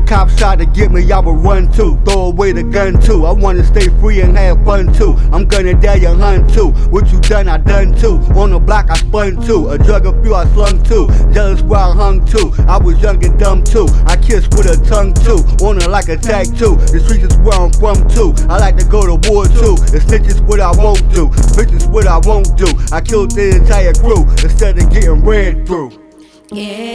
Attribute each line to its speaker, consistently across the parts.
Speaker 1: cop shot to get me, I would run too. Throw away the gun too. I wanna stay free and have fun too. I'm gonna die young hunt too. What you done, I done too. On the block, I spun too. A drug a few, I slung too. Jealous where I hung too. I was young and dumb too. I kissed with a tongue too. On her like a tag too. The streets is where I'm from too. I like to go to war too. The snitches what I won't do. Bitches what I won't do. I killed the entire crew instead of getting ran through.
Speaker 2: Yeah,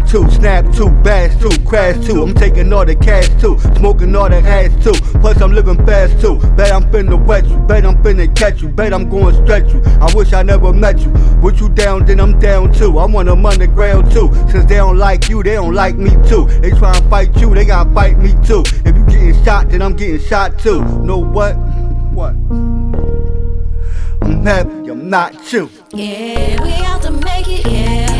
Speaker 1: rap too, snap too, bash too, crash too. I'm taking all the cash too, smoking all the hash too. Plus I'm living fast too. Bet I'm finna wet you, bet I'm finna catch you, bet I'm gonna stretch you. I wish I never met you. With you down, then I'm down too. I want them underground too. Since they don't like you, they don't like me too. They try and fight you, they gotta fight me too. If you getting shot, then I'm getting shot too. Know what? What? I'm happy, I'm not you.
Speaker 2: Yeah, we out to make it. Yeah,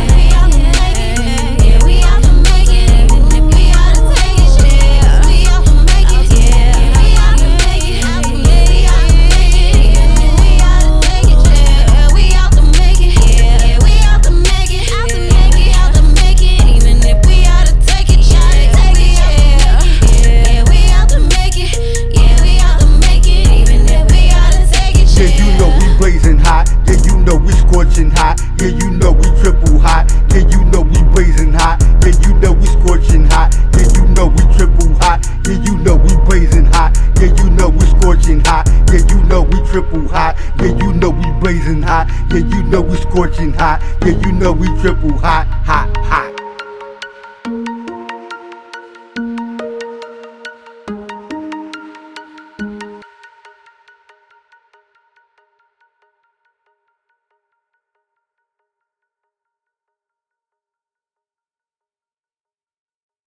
Speaker 1: blazing hot. Yeah, you know we scorching hot. Yeah, you know we triple hot. Yeah, you know we blazing hot. Yeah, you know we scorching hot. Yeah, you know we triple hot. Yeah, you know we blazing hot. Yeah, you know we scorching hot. Yeah, you know we triple hot. Yeah, you know we blazing hot. Yeah, you know we scorching hot. Yeah, you know we triple hot, hot.